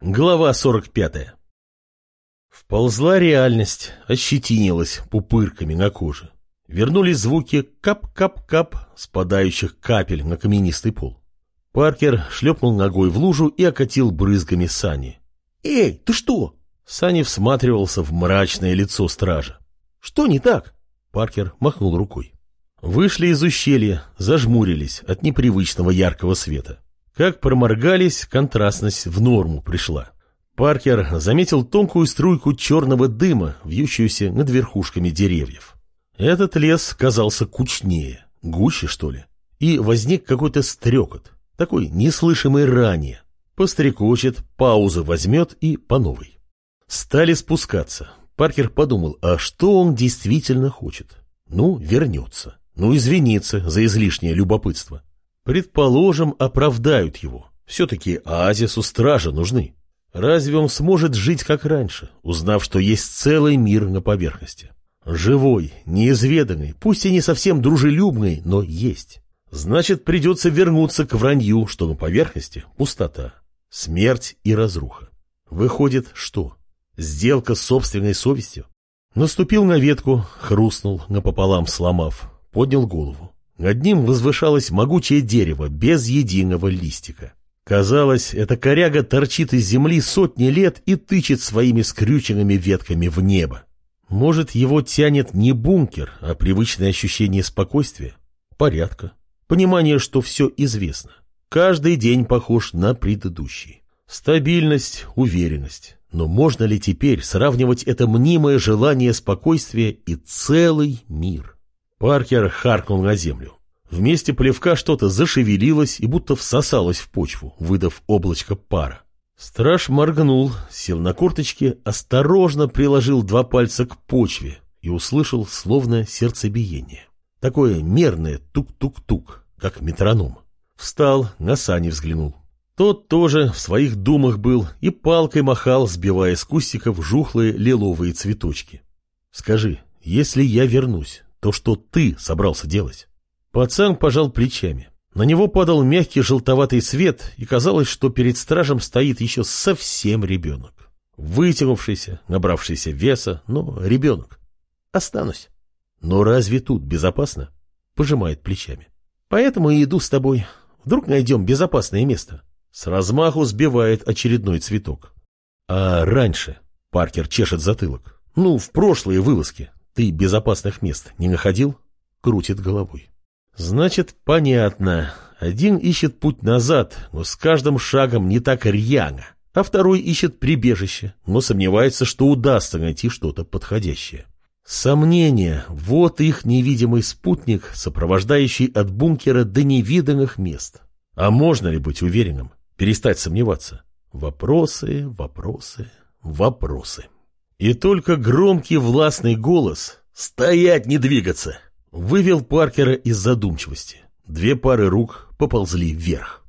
Глава 45. Вползла реальность, ощетинилась пупырками на коже. Вернулись звуки кап-кап-кап спадающих капель на каменистый пол. Паркер шлепнул ногой в лужу и окатил брызгами Сани. «Эй, ты что?» Сани всматривался в мрачное лицо стража. «Что не так?» Паркер махнул рукой. Вышли из ущелья, зажмурились от непривычного яркого света. Как проморгались, контрастность в норму пришла. Паркер заметил тонкую струйку черного дыма, вьющуюся над верхушками деревьев. Этот лес казался кучнее, гуще, что ли. И возник какой-то стрекот, такой неслышимый ранее. Пострекочет, паузы возьмет и по новой. Стали спускаться. Паркер подумал, а что он действительно хочет? Ну, вернется. Ну, извиниться за излишнее любопытство. Предположим, оправдают его. Все-таки оазису стража нужны. Разве он сможет жить как раньше, узнав, что есть целый мир на поверхности? Живой, неизведанный, пусть и не совсем дружелюбный, но есть. Значит, придется вернуться к вранью, что на поверхности пустота, смерть и разруха. Выходит, что? Сделка с собственной совестью? Наступил на ветку, хрустнул, напополам сломав, поднял голову. Над ним возвышалось могучее дерево без единого листика. Казалось, эта коряга торчит из земли сотни лет и тычет своими скрюченными ветками в небо. Может, его тянет не бункер, а привычное ощущение спокойствия, порядка, понимание, что все известно. Каждый день похож на предыдущий. Стабильность, уверенность. Но можно ли теперь сравнивать это мнимое желание спокойствия и целый мир? Паркер харкнул на землю. Вместе плевка что-то зашевелилось и будто всосалось в почву, выдав облачко пара. Страж моргнул, сел на корточки, осторожно приложил два пальца к почве и услышал словно сердцебиение. Такое мерное тук-тук-тук, как метроном. Встал, на сани взглянул. Тот тоже в своих думах был и палкой махал, сбивая с кустиков жухлые лиловые цветочки. «Скажи, если я вернусь, то что ты собрался делать?» Пацан пожал плечами. На него падал мягкий желтоватый свет, и казалось, что перед стражем стоит еще совсем ребенок. Вытянувшийся, набравшийся веса, но ребенок. Останусь. Но разве тут безопасно? Пожимает плечами. Поэтому и иду с тобой. Вдруг найдем безопасное место. С размаху сбивает очередной цветок. А раньше Паркер чешет затылок. Ну, в прошлые вылазки. Ты безопасных мест не находил? Крутит головой. Значит, понятно. Один ищет путь назад, но с каждым шагом не так рьяно. А второй ищет прибежище, но сомневается, что удастся найти что-то подходящее. Сомнения – вот их невидимый спутник, сопровождающий от бункера до невиданных мест. А можно ли быть уверенным? перестать сомневаться. Вопросы, вопросы, вопросы. И только громкий властный голос «Стоять, не двигаться!» вывел Паркера из задумчивости. Две пары рук поползли вверх.